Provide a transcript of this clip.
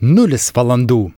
nulis valandų.